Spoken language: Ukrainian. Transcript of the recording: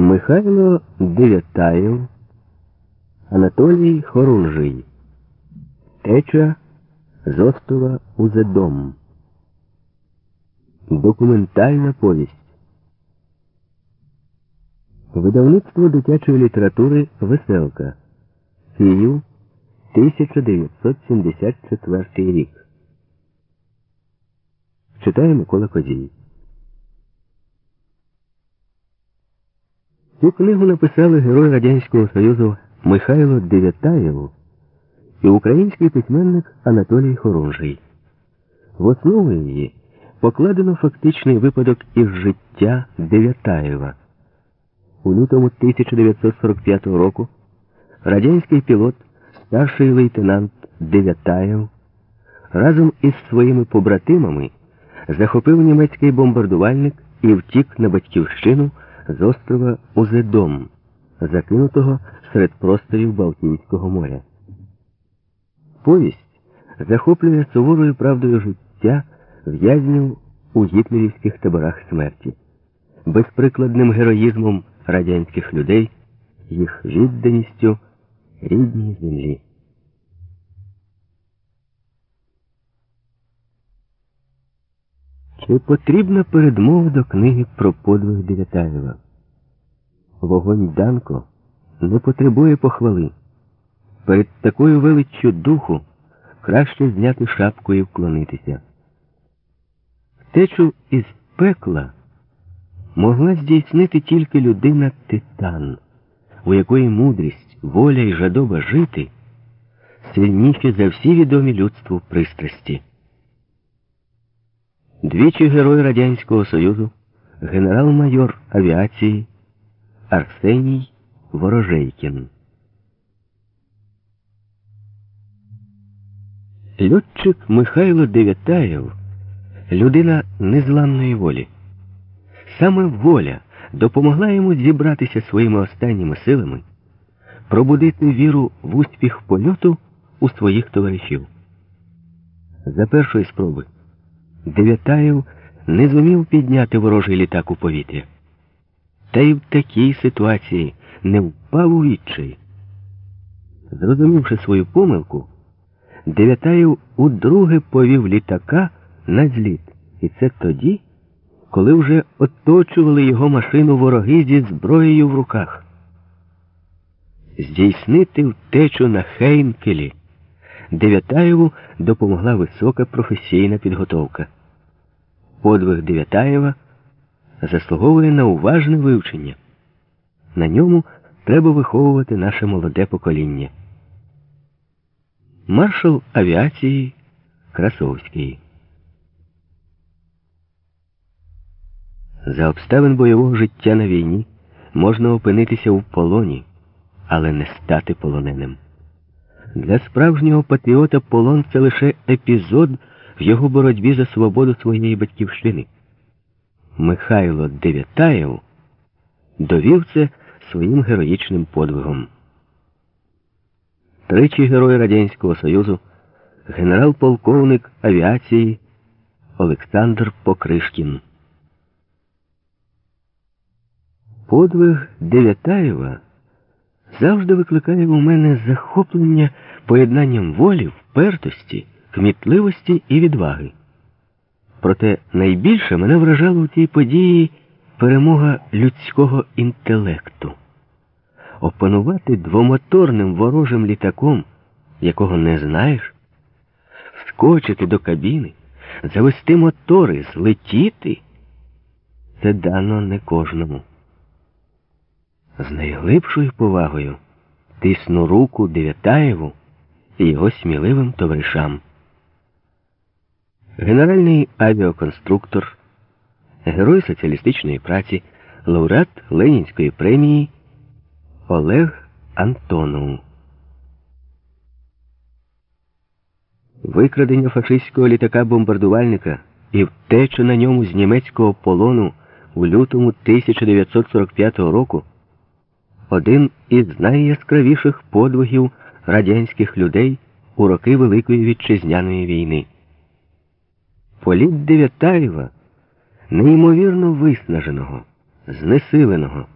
Михайло Дев'ятаєв, Анатолій Хорунжий, Теча з острова Узедом. Документальна повість. Видавництво дитячої літератури Веселка. Київ 1974 рік. Читає Микола Козій. Цю книгу написали герой Радянського Союзу Михайло Дев'ятаєв і український письменник Анатолій Хорунжий. В основу її покладено фактичний випадок із життя Дев'ятаєва. У лютому 1945 року радянський пілот, старший лейтенант Дев'ятаєв разом із своїми побратимами захопив німецький бомбардувальник і втік на батьківщину з острова Узедом, закинутого серед просторів Балтійського моря. Повість захоплює суворою правдою життя в'язнів у гітлерівських таборах смерті, безприкладним героїзмом радянських людей, їх відданістю рідній землі. Чи потрібна передмова до книги про подвиг Дев'ятаєва? Вогонь Данко не потребує похвали. Перед такою величчю духу краще зняти шапку і вклонитися. Втечу із пекла могла здійснити тільки людина титан, у якої мудрість, воля і жадоба жити сильніші за всі відомі людству пристрасті. Двічі герой Радянського Союзу, генерал-майор авіації Арсеній Ворожейкін. Льотчик Михайло Дев'ятаєв людина незламної волі. Саме воля допомогла йому зібратися своїми останніми силами, пробудити віру в успіх польоту у своїх товаришів. За першої спроби Дев'ятаєв не зумів підняти ворожий літак у повітря. Та й в такій ситуації не впав у відчай. Зрозумівши свою помилку, Дев'ятаєв удруге повів літака на зліт. І це тоді, коли вже оточували його машину вороги зі зброєю в руках. Здійснити втечу на Хейнкелі Дев'ятаєву допомогла висока професійна підготовка. Подвиг Дев'ятаєва заслуговує на уважне вивчення. На ньому треба виховувати наше молоде покоління. Маршал авіації Красовський. За обставин бойового життя на війні можна опинитися в полоні, але не стати полоненим. Для справжнього патріота полон це лише епізод в його боротьбі за свободу своєї батьківщини. Михайло Дев'ятаєв довів це своїм героїчним подвигом. Тричі Герой Радянського Союзу, генерал-полковник авіації Олександр Покришкін. Подвиг Дев'ятаєва завжди викликає у мене захоплення поєднанням волі, впертості, кмітливості і відваги. Проте найбільше мене вражало у цій події перемога людського інтелекту. Опанувати двомоторним ворожим літаком, якого не знаєш, вскочити до кабіни, завести мотори, злетіти це дано не кожному. З найглибшою повагою тисну руку Дев'ятаєву і його сміливим товаришам. Генеральний авіаконструктор, герой соціалістичної праці, лауреат Ленінської премії Олег Антонов. Викрадення фашистського літака-бомбардувальника і втеча на ньому з німецького полону у лютому 1945 року один із найяскравіших подвигів радянських людей у роки Великої Вітчизняної війни. Політ Дев'ятаєва, неймовірно виснаженого, знесиленого.